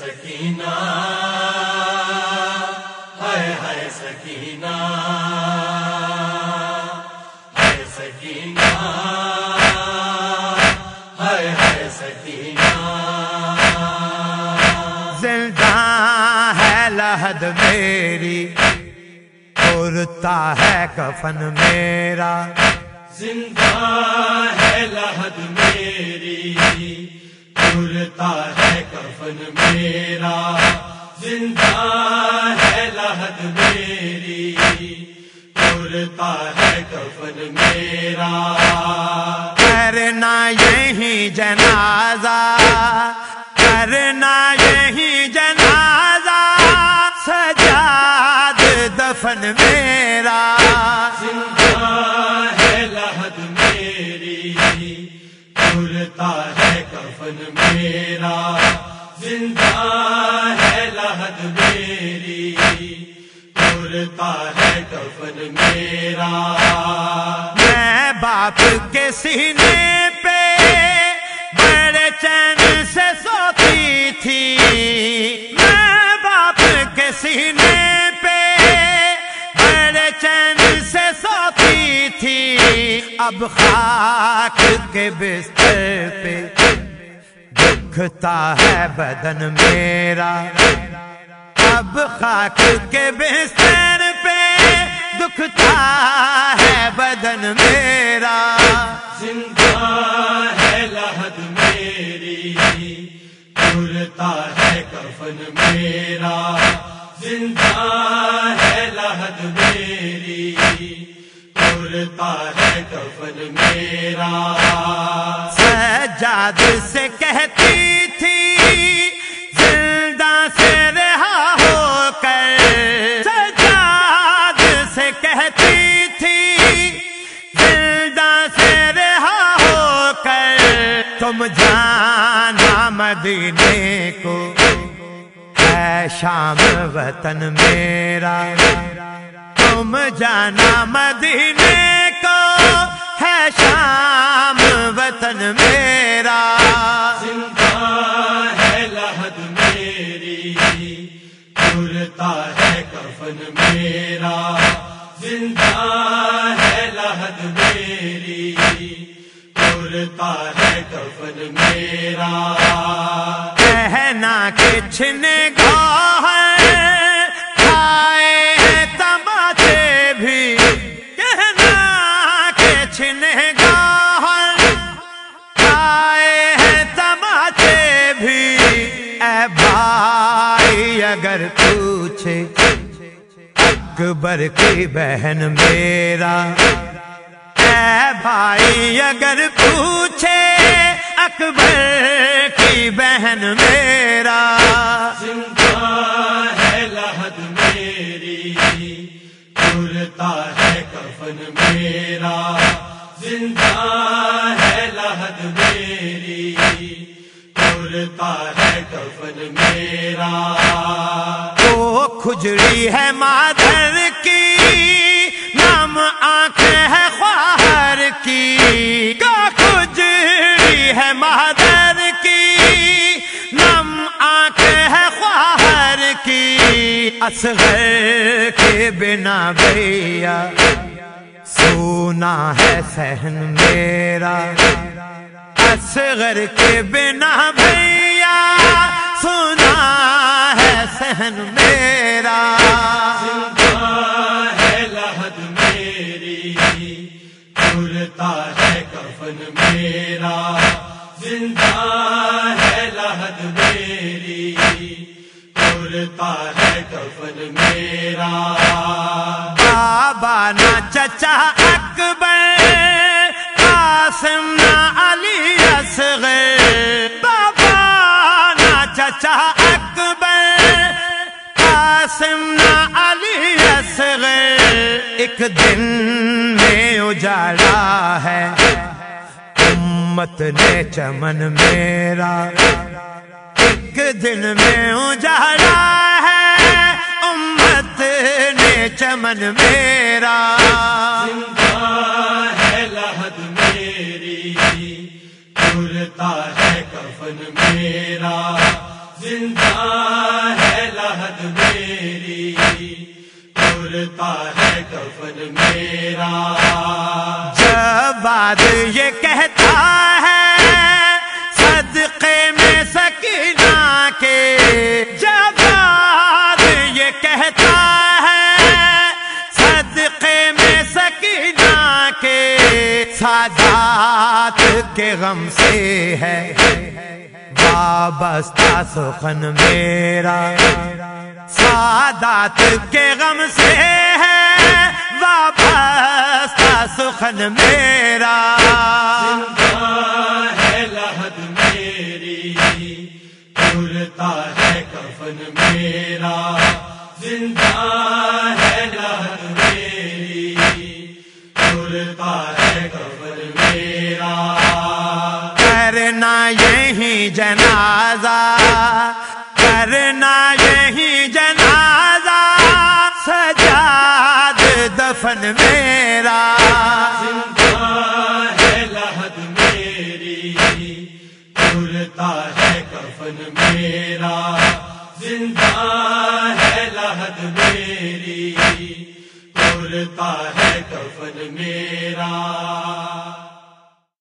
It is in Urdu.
سکینہ۔ ہائے ہائے سکینہ۔ ہائے سکینہ۔ ہائے ہائے سکینہ۔ زندہ ہے لحد میری اڑتا ہے کفن میرا۔ زندہ ہے لحد میری پورتا ہے کفن میرا، زندہ ہے لحد میری پورتا ہے کفن میرا۔ کرنا یہی جنازہ، کرنا یہی جنازہ، سجاد دفن میرا۔ ہے لحد میری پورتا ہے کفن میرا۔ میں باپ کے سینے پہ بڑے چین سے سوتی تھی۔ میں باپ کے سینے پہ بڑے چین سے سوتی تھی۔ اب خاک کے بستر پہ دکھتا ہے بدن میرا۔ اب خاک کے بستر پہ دکھتا ہے بدن میرا۔ زندہ ہے لحد میری پورتا ہے کفن میرا۔ زندہ ہے لحد میری پورتا ہے کفن میرا۔ سجاد سے کہتی تھی، زندہ سے رہا ہو کر۔ سجاد سے کہتی تھی، زندہ سے رہا ہو کر۔ تم جانا مدینے کو ہے شام وطن میرا۔ تم جانا مدینے کو ہے شام وطن میرا۔ ہے لحد میری پورتا ہے کفن میرا۔ کہنا کچھ نے گا ہے تماچے بھی۔ کہنا کچھ نے گا ہے آئے ہیں تماچے بھی۔ اے بھائی، اگر پوچھے اکبر کی بہن میرا۔ اے بھائی، اگر پوچھے اکبر کی بہن میرا۔ زندہ ہے لحد میری پورتا ہے کفن میرا زندہ ہے لحد میری پورتا ہے کفن میرا۔ کھجڑی ہے مادر کی، نام آنکھ ہے خواہر کی۔ کا کھجڑی ہے مادر کی، نام آنکھ ہے خواہر کی۔ اصغر کے بنا بھیا، سونا ہے سہن میرا۔ اصغر کے بنا بھیا، سونا سہن میرا۔ زندہ ہے لحد میری پورتا ہے کفن میرا۔ زندہ ہے لحد میری پورتا ہے کفن میرا۔ بابا نہ چچا اکبر قاسم نہ ایک دن میں اجاڑا ہے۔ امت نے چمن میرا۔ ایک دن میں اجاڑا ہے۔ امت نے چمن میرا۔ زندہ ہے لحد میری پورتا ہے کفن میرا۔ زندہ بعد یہ کہتا ہے، صدقے میں سکینہ کے جب بعد یہ کہتا ہے، صدقے میں سکینہ کے سادات کے غم سے ہے۔ وابستہ سخن میرا، سادات کے غم سے ہے۔ وابستہ سخن میرا۔ ہے لہد میری پورتا ہے کفن میرا۔ زندہ ہے لہد میری پورتا ہے کفن میرا۔ کرنا یہی جنازہ کرنا یہی جنازہ۔ کفن میرا زندہ ہے لہد میری پورتا ہے کفن میرا۔